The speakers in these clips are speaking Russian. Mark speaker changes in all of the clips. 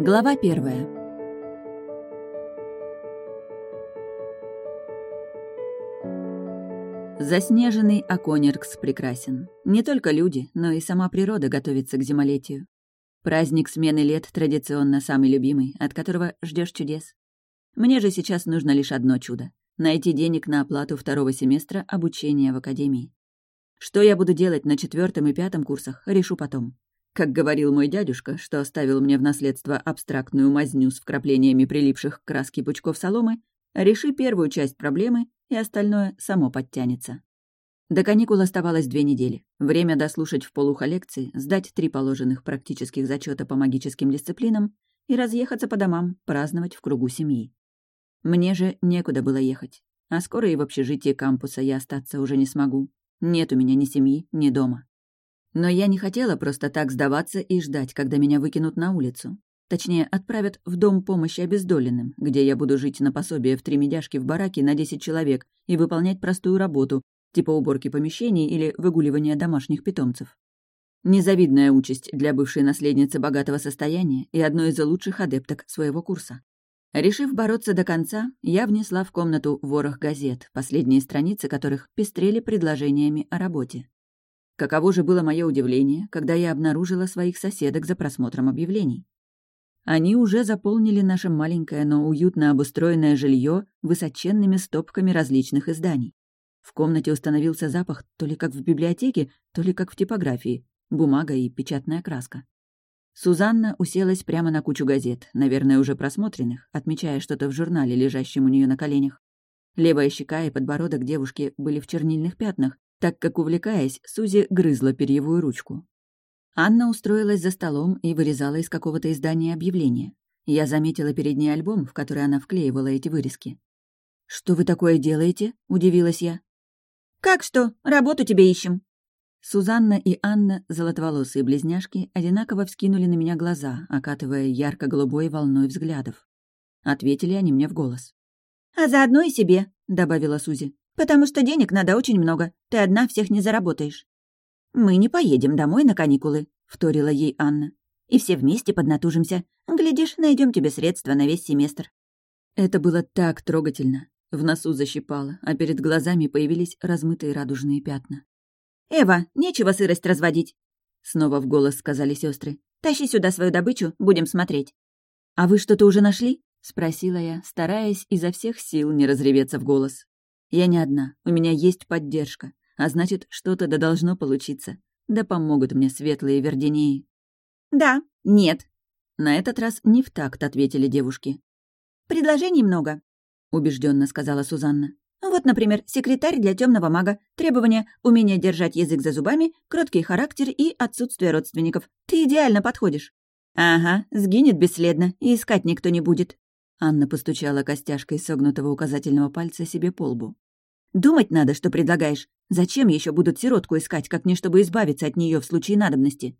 Speaker 1: Глава первая. Заснеженный Аконеркс прекрасен. Не только люди, но и сама природа готовится к зимолетию. Праздник смены лет традиционно самый любимый, от которого ждешь чудес. Мне же сейчас нужно лишь одно чудо — найти денег на оплату второго семестра обучения в академии. Что я буду делать на четвертом и пятом курсах, решу потом. Как говорил мой дядюшка, что оставил мне в наследство абстрактную мазню с вкраплениями прилипших к краске пучков соломы, реши первую часть проблемы, и остальное само подтянется. До каникул оставалось две недели. Время дослушать в полухо лекции, сдать три положенных практических зачета по магическим дисциплинам и разъехаться по домам, праздновать в кругу семьи. Мне же некуда было ехать. А скоро и в общежитии кампуса я остаться уже не смогу. Нет у меня ни семьи, ни дома. Но я не хотела просто так сдаваться и ждать, когда меня выкинут на улицу. Точнее, отправят в дом помощи обездоленным, где я буду жить на пособие в три медяшки в бараке на 10 человек и выполнять простую работу, типа уборки помещений или выгуливания домашних питомцев. Незавидная участь для бывшей наследницы богатого состояния и одной из лучших адепток своего курса. Решив бороться до конца, я внесла в комнату ворох газет, последние страницы которых пестрели предложениями о работе. Каково же было мое удивление, когда я обнаружила своих соседок за просмотром объявлений. Они уже заполнили наше маленькое, но уютно обустроенное жилье высоченными стопками различных изданий. В комнате установился запах то ли как в библиотеке, то ли как в типографии, бумага и печатная краска. Сузанна уселась прямо на кучу газет, наверное, уже просмотренных, отмечая что-то в журнале, лежащем у нее на коленях. Левая щека и подбородок девушки были в чернильных пятнах, так как, увлекаясь, Сузи грызла перьевую ручку. Анна устроилась за столом и вырезала из какого-то издания объявление. Я заметила перед ней альбом, в который она вклеивала эти вырезки. «Что вы такое делаете?» — удивилась я.
Speaker 2: «Как что? Работу тебе ищем».
Speaker 1: Сузанна и Анна, золотоволосые близняшки, одинаково вскинули на меня глаза, окатывая ярко-голубой волной взглядов. Ответили они мне в голос.
Speaker 2: «А заодно и себе», — добавила Сузи. «Потому что денег надо очень много. Ты одна всех не заработаешь». «Мы не поедем домой на каникулы», — вторила ей Анна. «И все вместе поднатужимся. Глядишь, найдем тебе средства на весь семестр».
Speaker 1: Это было так трогательно. В носу защипало, а перед глазами появились размытые радужные пятна.
Speaker 2: «Эва, нечего сырость разводить!»
Speaker 1: Снова в голос сказали сестры.
Speaker 2: «Тащи сюда свою добычу, будем смотреть».
Speaker 1: «А вы что-то уже нашли?» — спросила я, стараясь изо всех сил не разреветься в голос. «Я не одна, у меня есть поддержка, а значит, что-то да должно получиться. Да помогут мне светлые верденеи».
Speaker 2: «Да, нет».
Speaker 1: На этот раз не в такт ответили девушки.
Speaker 2: «Предложений много.
Speaker 1: — убежденно сказала Сузанна.
Speaker 2: «Вот, например, секретарь для темного мага. Требования — умение держать язык за зубами, кроткий характер и отсутствие родственников. Ты идеально подходишь». «Ага, сгинет бесследно, и искать никто не будет».
Speaker 1: Анна постучала костяшкой согнутого указательного пальца себе по лбу.
Speaker 2: «Думать надо, что предлагаешь. Зачем еще будут сиротку искать, как не чтобы избавиться от нее в случае надобности?»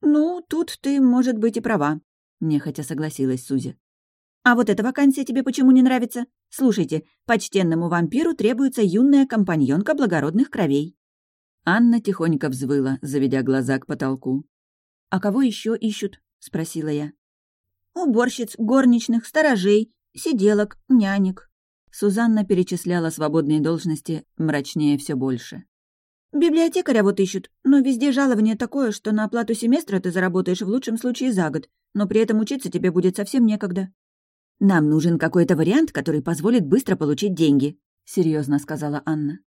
Speaker 2: «Ну, тут ты, может быть, и права», — нехотя согласилась Сузи. А вот эта вакансия тебе почему не нравится? Слушайте, почтенному вампиру требуется юная компаньонка благородных кровей».
Speaker 1: Анна тихонько взвыла, заведя глаза к потолку.
Speaker 2: «А кого еще ищут?» — спросила я. «Уборщиц, горничных, сторожей, сиделок, нянек».
Speaker 1: Сузанна перечисляла свободные должности, мрачнее все больше.
Speaker 2: «Библиотекаря вот ищут, но везде жалование такое, что на оплату семестра ты заработаешь в лучшем случае за год, но при этом учиться тебе будет совсем некогда».
Speaker 1: «Нам нужен какой-то вариант, который позволит быстро получить деньги», — серьезно сказала Анна.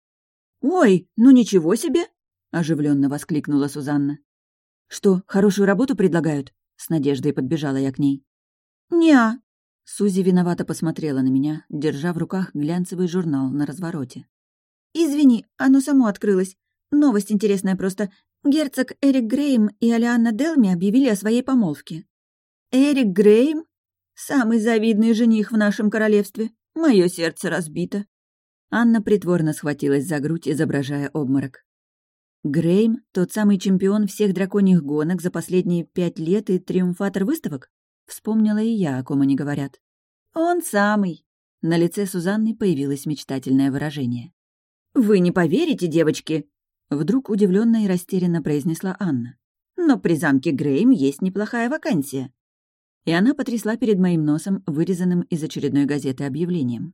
Speaker 2: «Ой, ну ничего себе!»
Speaker 1: — оживленно воскликнула Сузанна. «Что, хорошую работу предлагают?» — с надеждой подбежала я к ней.
Speaker 2: «Не-а».
Speaker 1: Сузи виновато посмотрела на меня, держа в руках глянцевый журнал на развороте.
Speaker 2: «Извини, оно само открылось. Новость интересная просто. Герцог Эрик Грейм и Алианна Делми объявили о своей помолвке». «Эрик Грейм?» Самый завидный жених в нашем королевстве. Мое сердце разбито».
Speaker 1: Анна притворно схватилась за грудь, изображая обморок. Грейм — тот самый чемпион всех драконьих гонок за последние пять лет и триумфатор выставок? Вспомнила и я, о ком они говорят.
Speaker 2: «Он самый!»
Speaker 1: На лице Сузанны появилось мечтательное выражение.
Speaker 2: «Вы не поверите, девочки!»
Speaker 1: Вдруг удивленно и растерянно произнесла Анна.
Speaker 2: «Но при замке Грейм есть неплохая вакансия.
Speaker 1: И она потрясла перед моим носом вырезанным из очередной газеты объявлением.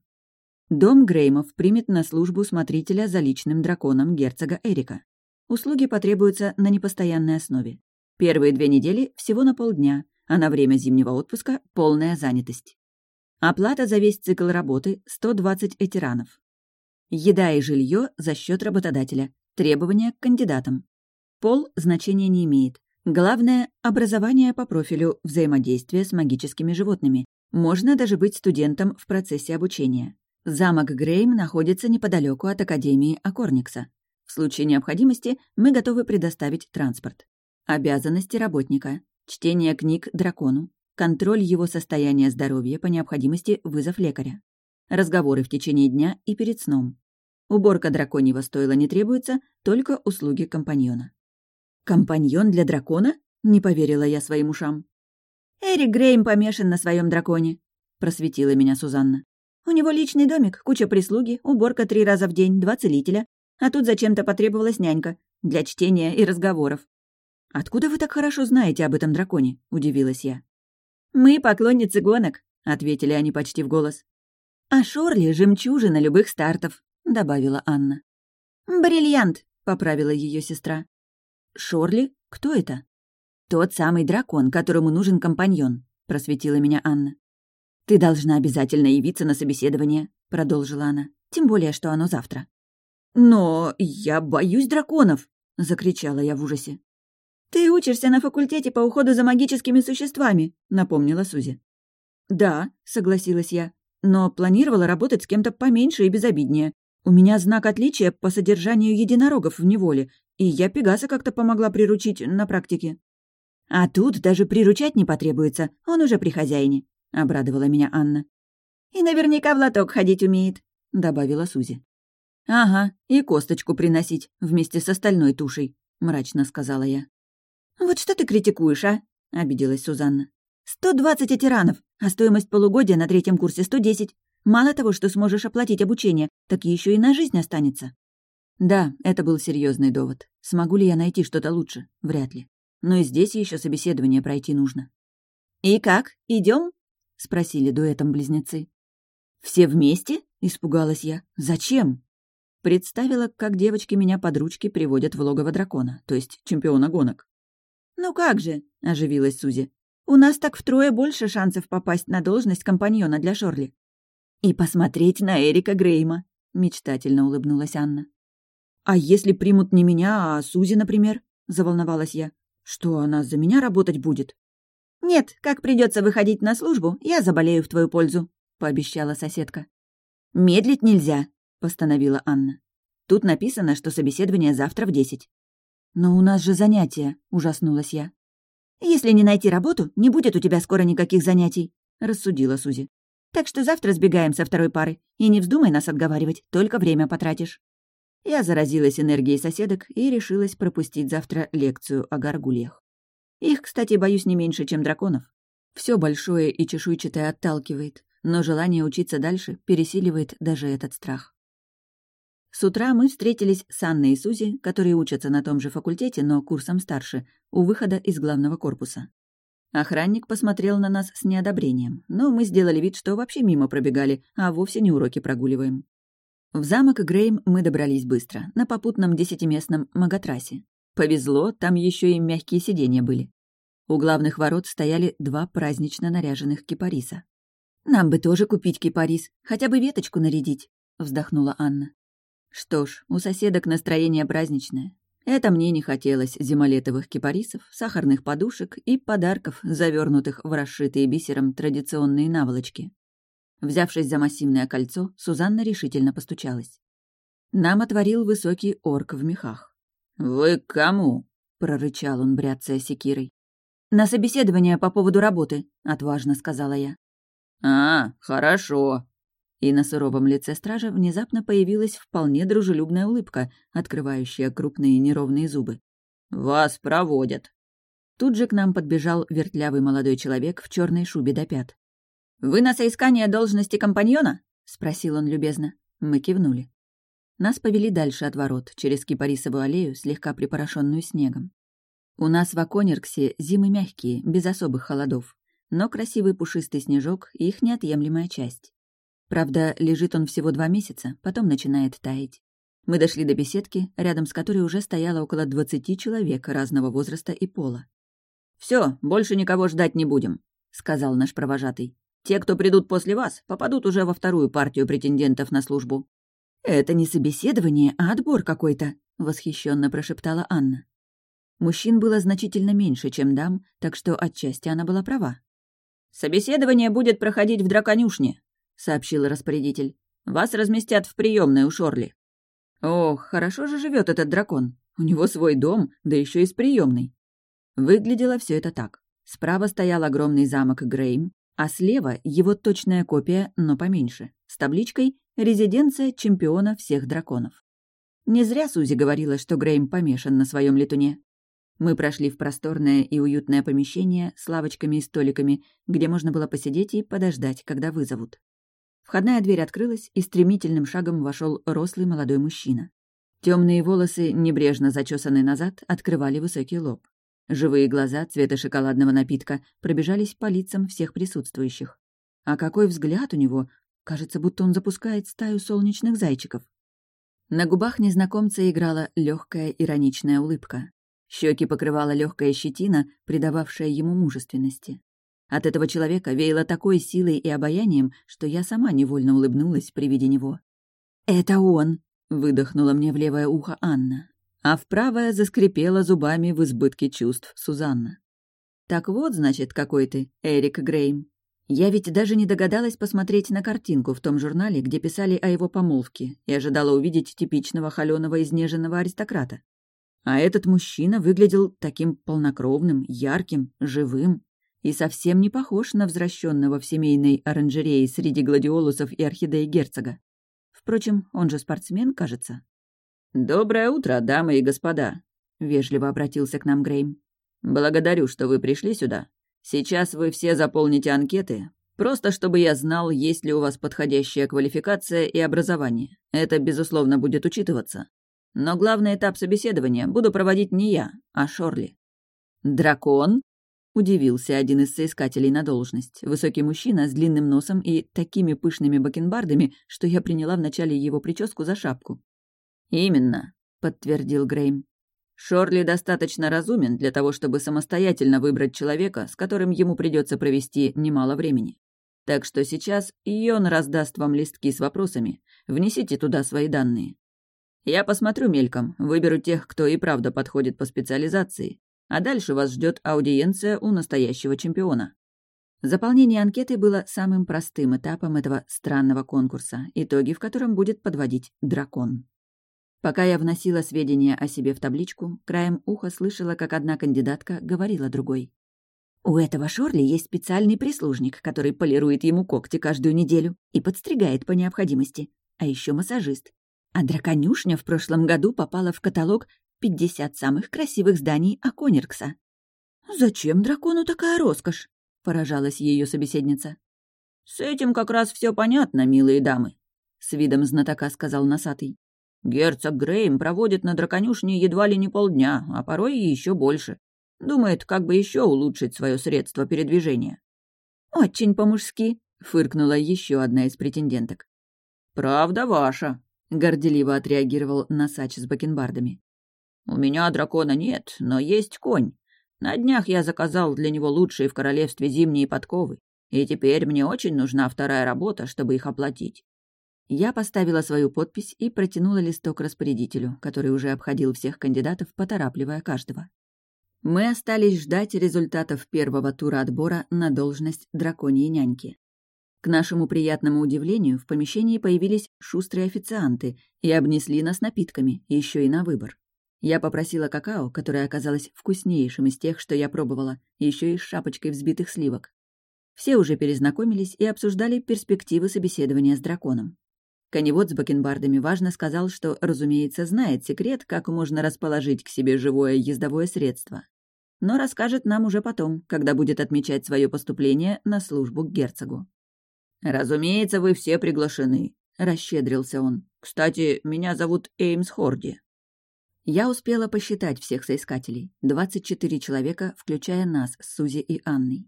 Speaker 1: Дом Греймов примет на службу смотрителя за личным драконом герцога Эрика. Услуги потребуются на непостоянной основе. Первые две недели всего на полдня, а на время зимнего отпуска — полная занятость. Оплата за весь цикл работы — 120 этеранов. Еда и жилье за счет работодателя. Требования к кандидатам. Пол значения не имеет. Главное — образование по профилю взаимодействия с магическими животными. Можно даже быть студентом в процессе обучения. Замок Грейм находится неподалеку от Академии Акорникса. В случае необходимости мы готовы предоставить транспорт. Обязанности работника. Чтение книг дракону. Контроль его состояния здоровья, по необходимости вызов лекаря. Разговоры в течение дня и перед сном. Уборка драконьего стойла не требуется, только услуги компаньона. «Компаньон для дракона?» — не поверила я своим ушам. «Эрик Грейм помешан на своем драконе», — просветила меня Сузанна. «У него личный домик, куча прислуги, уборка три раза в день, два целителя. А тут зачем-то потребовалась нянька. Для чтения и разговоров. «Откуда вы так хорошо знаете об этом драконе?» — удивилась я. «Мы поклонницы гонок», — ответили они почти в голос. «А Шорли — жемчужина любых стартов», — добавила Анна. «Бриллиант», — поправила ее сестра. «Шорли? Кто это?» «Тот самый дракон, которому нужен компаньон», — просветила меня Анна. «Ты должна обязательно явиться на собеседование», — продолжила она. «Тем более, что оно завтра». «Но я боюсь драконов!» — закричала я в ужасе. «Ты учишься на факультете по уходу за магическими существами», — напомнила Сузи. «Да», — согласилась я, «но планировала работать с кем-то поменьше и безобиднее. У меня знак отличия по содержанию единорогов в неволе, и я Пегаса как-то помогла приручить на практике». «А тут даже приручать не потребуется, он уже при хозяине», — обрадовала меня Анна. «И наверняка в лоток ходить умеет», — добавила Сузи. «Ага, и косточку приносить вместе с остальной тушей», — мрачно сказала я. «Вот что ты критикуешь, а?» — обиделась Сузанна. «Сто двадцать тиранов, а стоимость полугодия на третьем курсе сто десять. Мало того, что сможешь оплатить обучение, так еще и на жизнь останется». Да, это был серьезный довод. Смогу ли я найти что-то лучше? Вряд ли. Но и здесь еще собеседование пройти нужно. «И как, идем? спросили дуэтом близнецы. «Все вместе?» — испугалась я. «Зачем?» Представила, как девочки меня под ручки приводят в логово дракона, то есть чемпиона гонок. «Ну как же», — оживилась Сузи. «У нас так втрое больше шансов попасть на должность компаньона для Шорли». «И посмотреть на Эрика Грейма», — мечтательно улыбнулась Анна. «А если примут не меня, а Сузи, например?» — заволновалась я. «Что, она за меня работать будет?» «Нет, как придется выходить на службу, я заболею в твою пользу», — пообещала соседка. «Медлить нельзя», постановила Анна. «Тут написано, что собеседование завтра в десять». «Но у нас же занятия», — ужаснулась я. «Если не найти работу, не будет у тебя скоро никаких занятий», — рассудила Сузи. «Так что завтра сбегаем со второй пары, и не вздумай нас отговаривать, только время потратишь». Я заразилась энергией соседок и решилась пропустить завтра лекцию о горгульях. Их, кстати, боюсь не меньше, чем драконов. Все большое и чешуйчатое отталкивает, но желание учиться дальше пересиливает даже этот страх. С утра мы встретились с Анной и Сузи, которые учатся на том же факультете, но курсом старше, у выхода из главного корпуса. Охранник посмотрел на нас с неодобрением, но мы сделали вид, что вообще мимо пробегали, а вовсе не уроки прогуливаем. В замок Грейм мы добрались быстро, на попутном десятиместном маготрассе. Повезло, там еще и мягкие сиденья были. У главных ворот стояли два празднично наряженных кипариса. «Нам бы тоже купить кипарис, хотя бы веточку нарядить», — вздохнула Анна. Что ж, у соседок настроение праздничное. Это мне не хотелось зимолетовых кипарисов, сахарных подушек и подарков, завернутых в расшитые бисером традиционные наволочки. Взявшись за массивное кольцо, Сузанна решительно постучалась. Нам отворил высокий орк в мехах. «Вы к кому?» — прорычал он, бряцая секирой. «На собеседование по поводу работы», — отважно сказала я. «А, хорошо», и на суровом лице стража внезапно появилась вполне дружелюбная улыбка, открывающая крупные неровные зубы. «Вас проводят!» Тут же к нам подбежал вертлявый молодой человек в черной шубе до пят. «Вы на соискание должности компаньона?» — спросил он любезно. Мы кивнули. Нас повели дальше от ворот, через кипарисовую аллею, слегка припорошенную снегом. У нас в Аконерксе зимы мягкие, без особых холодов. но красивый пушистый снежок — их неотъемлемая часть. Правда, лежит он всего два месяца, потом начинает таять. Мы дошли до беседки, рядом с которой уже стояло около двадцати человек разного возраста и пола. Все, больше никого ждать не будем», — сказал наш провожатый. «Те, кто придут после вас, попадут уже во вторую партию претендентов на службу». «Это не собеседование, а отбор какой-то», — восхищенно прошептала Анна. Мужчин было значительно меньше, чем дам, так что отчасти она была права. «Собеседование будет проходить в драконюшне», — сообщил распорядитель. «Вас разместят в приемной у Шорли». Ох, хорошо же живет этот дракон. У него свой дом, да еще и с приемной. Выглядело все это так. Справа стоял огромный замок Грейм, а слева его точная копия, но поменьше, с табличкой «Резиденция чемпиона всех драконов». Не зря Сузи говорила, что Грейм помешан на своем летуне. Мы прошли в просторное и уютное помещение с лавочками и столиками, где можно было посидеть и подождать, когда вызовут. Входная дверь открылась, и стремительным шагом вошел рослый молодой мужчина. Темные волосы, небрежно зачесанные назад, открывали высокий лоб. Живые глаза цвета шоколадного напитка пробежались по лицам всех присутствующих. А какой взгляд у него! Кажется, будто он запускает стаю солнечных зайчиков. На губах незнакомца играла легкая ироничная улыбка. Щеки покрывала легкая щетина, придававшая ему мужественности. От этого человека веяло такой силой и обаянием, что я сама невольно улыбнулась при виде него. «Это он!» — выдохнула мне в левое ухо Анна, а в правое заскрипела зубами в избытке чувств Сузанна. «Так вот, значит, какой ты, Эрик Грейм. Я ведь даже не догадалась посмотреть на картинку в том журнале, где писали о его помолвке, и ожидала увидеть типичного холеного изнеженного аристократа. А этот мужчина выглядел таким полнокровным, ярким, живым, и совсем не похож на возвращенного в семейной оранжерее среди гладиолусов и орхидей герцога. Впрочем, он же спортсмен, кажется. «Доброе утро, дамы и господа», — вежливо обратился к нам Грейм. «Благодарю, что вы пришли сюда. Сейчас вы все заполните анкеты, просто чтобы я знал, есть ли у вас подходящая квалификация и образование. Это, безусловно, будет учитываться. Но главный этап собеседования буду проводить не я, а Шорли». «Дракон?» Удивился один из соискателей на должность. Высокий мужчина с длинным носом и такими пышными бакенбардами, что я приняла вначале его прическу за шапку. «Именно», — подтвердил Грейм. «Шорли достаточно разумен для того, чтобы самостоятельно выбрать человека, с которым ему придется провести немало времени. Так что сейчас Йон раздаст вам листки с вопросами. Внесите туда свои данные. Я посмотрю мельком, выберу тех, кто и правда подходит по специализации, а дальше вас ждет аудиенция у настоящего чемпиона. Заполнение анкеты было самым простым этапом этого странного конкурса, итоги в котором будет подводить дракон. Пока я вносила сведения о себе в табличку, краем уха слышала, как одна кандидатка говорила другой. «У этого Шорли есть специальный прислужник, который полирует ему когти каждую неделю и подстригает по необходимости, а еще массажист. А драконюшня в прошлом году попала в каталог Пятьдесят самых красивых зданий Аконеркса. «Зачем дракону такая роскошь?» — поражалась ее собеседница. «С этим как раз все понятно, милые дамы», — с видом знатока сказал носатый. «Герцог Грейм проводит на драконюшне едва ли не полдня, а порой и еще больше. Думает, как бы еще улучшить свое средство передвижения». «Очень по-мужски», — фыркнула еще одна из претенденток. «Правда ваша», — горделиво отреагировал носач с бакенбардами. «У меня дракона нет, но есть конь. На днях я заказал для него лучшие в королевстве зимние подковы, и теперь мне очень нужна вторая работа, чтобы их оплатить». Я поставила свою подпись и протянула листок распорядителю, который уже обходил всех кандидатов, поторапливая каждого. Мы остались ждать результатов первого тура отбора на должность драконьей няньки. К нашему приятному удивлению в помещении появились шустрые официанты и обнесли нас напитками, еще и на выбор. Я попросила какао, которое оказалось вкуснейшим из тех, что я пробовала, еще и с шапочкой взбитых сливок. Все уже перезнакомились и обсуждали перспективы собеседования с драконом. Коневод с бакенбардами важно сказал, что, разумеется, знает секрет, как можно расположить к себе живое ездовое средство. Но расскажет нам уже потом, когда будет отмечать свое поступление на службу к герцогу. «Разумеется, вы все приглашены», — расщедрился он. «Кстати, меня зовут Эймс Хорди». Я успела посчитать всех соискателей. 24 человека, включая нас с Сузи и Анной.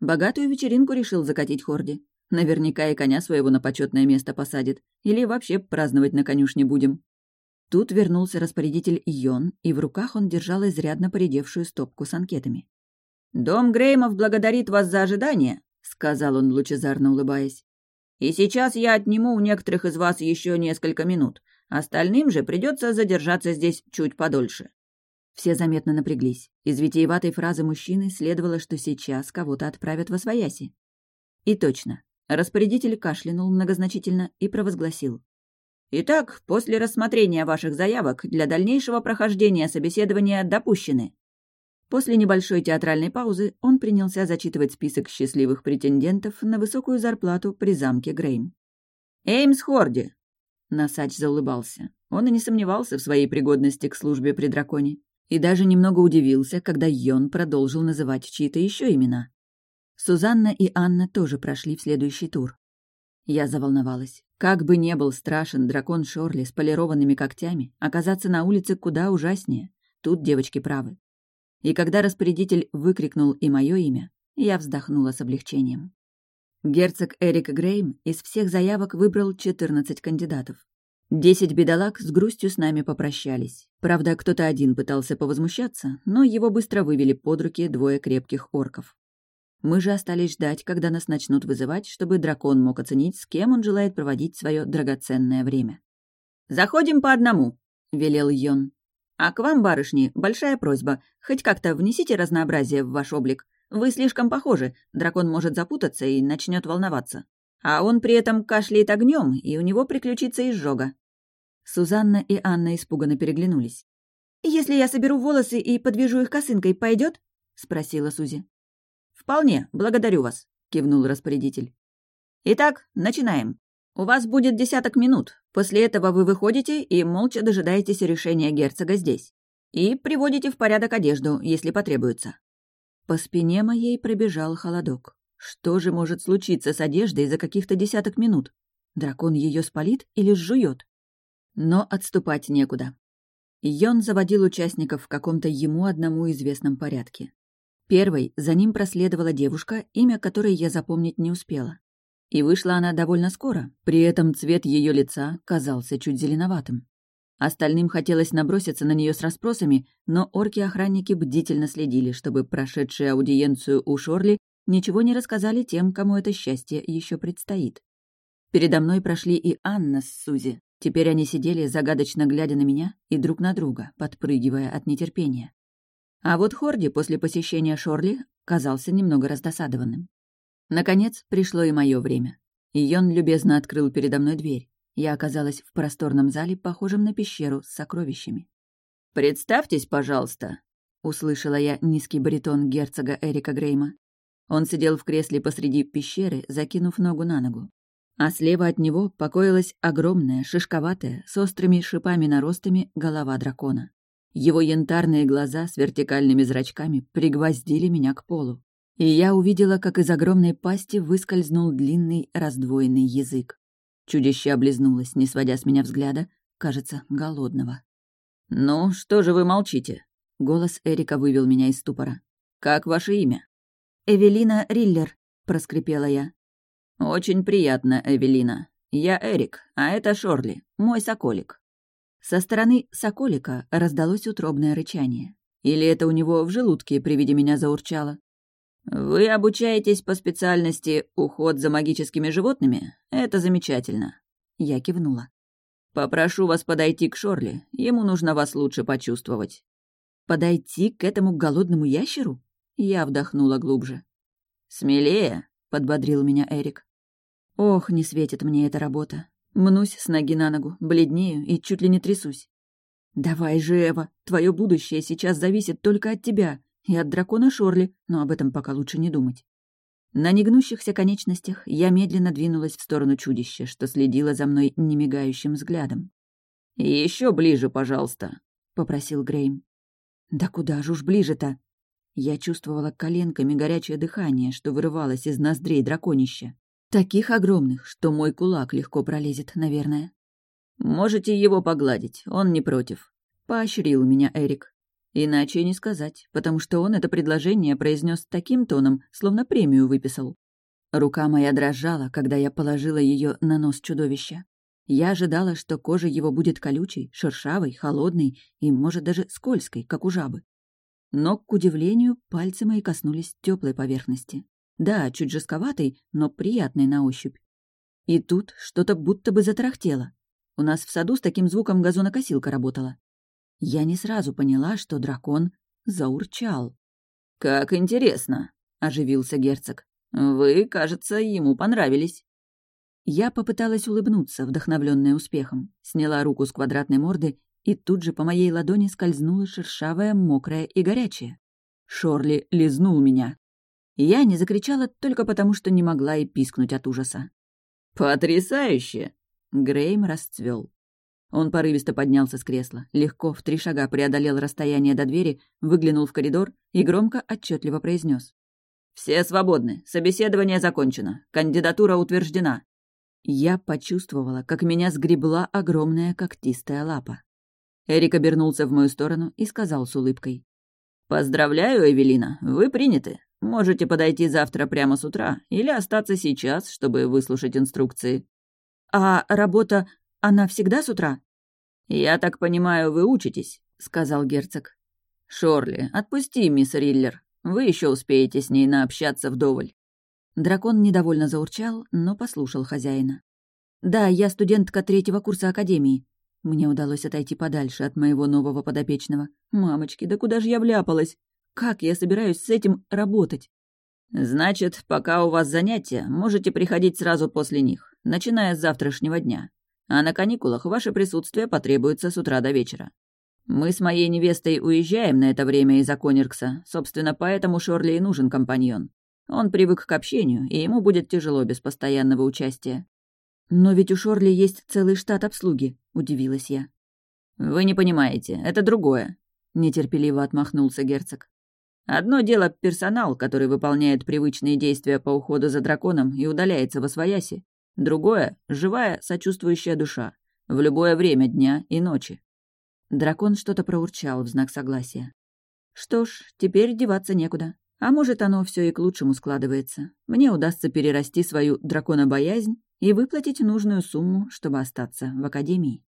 Speaker 1: Богатую вечеринку решил закатить Хорди. Наверняка и коня своего на почетное место посадит. Или вообще праздновать на конюшне будем. Тут вернулся распорядитель Йон, и в руках он держал изрядно поредевшую стопку с анкетами. «Дом Греймов благодарит вас за ожидание», — сказал он, лучезарно улыбаясь. «И сейчас я отниму у некоторых из вас еще несколько минут. Остальным же придется задержаться здесь чуть подольше». Все заметно напряглись. Из витиеватой фразы мужчины следовало, что сейчас кого-то отправят во свояси. И точно. Распорядитель кашлянул многозначительно и провозгласил. «Итак, после рассмотрения ваших заявок для дальнейшего прохождения собеседования допущены». После небольшой театральной паузы он принялся зачитывать список счастливых претендентов на высокую зарплату при замке Грейм. «Эймс Хорди!» Насач заулыбался. Он и не сомневался в своей пригодности к службе при драконе. И даже немного удивился, когда Йон продолжил называть чьи-то еще имена. Сузанна и Анна тоже прошли в следующий тур. Я заволновалась. Как бы не был страшен дракон Шорли с полированными когтями, оказаться на улице куда ужаснее. Тут девочки правы. И когда распорядитель выкрикнул и мое имя, я вздохнула с облегчением. Герцог Эрик Грейм из всех заявок выбрал 14 кандидатов. Десять бедолаг с грустью с нами попрощались. Правда, кто-то один пытался повозмущаться, но его быстро вывели под руки двое крепких орков. Мы же остались ждать, когда нас начнут вызывать, чтобы дракон мог оценить, с кем он желает проводить свое драгоценное время. «Заходим по одному», — велел Йон. «А к вам, барышни, большая просьба. Хоть как-то внесите разнообразие в ваш облик. Вы слишком похожи, дракон может запутаться и начнет волноваться. А он при этом кашляет огнем, и у него приключится изжога». Сузанна и Анна испуганно переглянулись. «Если я соберу волосы и подвяжу их косынкой, пойдет? спросила Сузи. «Вполне, благодарю вас», — кивнул распорядитель. «Итак, начинаем. У вас будет десяток минут. После этого вы выходите и молча дожидаетесь решения герцога здесь. И приводите в порядок одежду, если потребуется». По спине моей пробежал холодок. Что же может случиться с одеждой за каких-то десяток минут? Дракон ее спалит или сжует? Но отступать некуда. Йон заводил участников в каком-то ему одному известном порядке. Первой за ним проследовала девушка, имя которой я запомнить не успела. И вышла она довольно скоро, при этом цвет ее лица казался чуть зеленоватым. Остальным хотелось наброситься на нее с расспросами, но орки-охранники бдительно следили, чтобы прошедшие аудиенцию у Шорли ничего не рассказали тем, кому это счастье еще предстоит. Передо мной прошли и Анна с Сузи. Теперь они сидели, загадочно глядя на меня и друг на друга, подпрыгивая от нетерпения. А вот Хорди после посещения Шорли казался немного раздосадованным. Наконец, пришло и мое время. Йон любезно открыл передо мной дверь. Я оказалась в просторном зале, похожем на пещеру с сокровищами. «Представьтесь, пожалуйста», — услышала я низкий баритон герцога Эрика Грейма. Он сидел в кресле посреди пещеры, закинув ногу на ногу. А слева от него покоилась огромная, шишковатая, с острыми шипами-наростами голова дракона. Его янтарные глаза с вертикальными зрачками пригвоздили меня к полу. И я увидела, как из огромной пасти выскользнул длинный раздвоенный язык. Чудище облизнулось, не сводя с меня взгляда, кажется, голодного. «Ну, что же вы молчите?» Голос Эрика вывел меня из ступора. «Как ваше имя?» «Эвелина Риллер», — проскрипела я. «Очень приятно, Эвелина. Я Эрик, а это Шорли, мой соколик». Со стороны соколика раздалось утробное рычание. Или это у него в желудке при виде меня заурчало? «Вы обучаетесь по специальности уход за магическими животными? Это замечательно». Я кивнула. «Попрошу вас подойти к Шорли. Ему нужно вас лучше почувствовать». «Подойти к этому голодному ящеру?» Я вдохнула глубже. «Смелее», — подбодрил меня Эрик. «Ох, не светит мне эта работа. Мнусь с ноги на ногу, бледнею и чуть ли не трясусь. «Давай же, Эва, твое будущее сейчас зависит только от тебя и от дракона Шорли, но об этом пока лучше не думать». На негнущихся конечностях я медленно двинулась в сторону чудища, что следило за мной немигающим взглядом. Еще ближе, пожалуйста», — попросил Грейм. «Да куда же уж ближе-то?» Я чувствовала коленками горячее дыхание, что вырывалось из ноздрей драконища. Таких огромных, что мой кулак легко пролезет, наверное. «Можете его погладить, он не против», — поощрил меня Эрик. Иначе не сказать, потому что он это предложение произнес таким тоном, словно премию выписал. Рука моя дрожала, когда я положила ее на нос чудовища. Я ожидала, что кожа его будет колючей, шершавой, холодной и, может, даже скользкой, как у жабы. Но, к удивлению, пальцы мои коснулись теплой поверхности. Да, чуть жестковатой, но приятной на ощупь. И тут что-то будто бы затарахтело. У нас в саду с таким звуком газонокосилка работала. Я не сразу поняла, что дракон заурчал. «Как интересно!» — оживился герцог. «Вы, кажется, ему понравились». Я попыталась улыбнуться, вдохновленная успехом, сняла руку с квадратной морды, и тут же по моей ладони скользнула шершавая, мокрая и горячая. Шорли лизнул меня. Я не закричала только потому, что не могла и пискнуть от ужаса. «Потрясающе!» Грейм расцвел. Он порывисто поднялся с кресла, легко в три шага преодолел расстояние до двери, выглянул в коридор и громко отчетливо произнес: «Все свободны. Собеседование закончено. Кандидатура утверждена». Я почувствовала, как меня сгребла огромная когтистая лапа. Эрик обернулся в мою сторону и сказал с улыбкой. «Поздравляю, Эвелина, вы приняты. Можете подойти завтра прямо с утра или остаться сейчас, чтобы выслушать инструкции». «А работа она всегда с утра?» «Я так понимаю, вы учитесь», — сказал герцог. «Шорли, отпусти, мисс Риллер. Вы еще успеете с ней наобщаться вдоволь». Дракон недовольно заурчал, но послушал хозяина. «Да, я студентка третьего курса Академии». Мне удалось отойти подальше от моего нового подопечного. «Мамочки, да куда же я вляпалась? Как я собираюсь с этим работать?» «Значит, пока у вас занятия, можете приходить сразу после них, начиная с завтрашнего дня а на каникулах ваше присутствие потребуется с утра до вечера. Мы с моей невестой уезжаем на это время из Акониркса, собственно, поэтому Шорли и нужен компаньон. Он привык к общению, и ему будет тяжело без постоянного участия. «Но ведь у Шорли есть целый штат обслуги», — удивилась я. «Вы не понимаете, это другое», — нетерпеливо отмахнулся герцог. «Одно дело персонал, который выполняет привычные действия по уходу за драконом и удаляется во свояси, Другое — живая, сочувствующая душа. В любое время дня и ночи. Дракон что-то проурчал в знак согласия. Что ж, теперь деваться некуда. А может, оно все и к лучшему складывается. Мне удастся перерасти свою драконобоязнь и выплатить нужную сумму, чтобы остаться в Академии.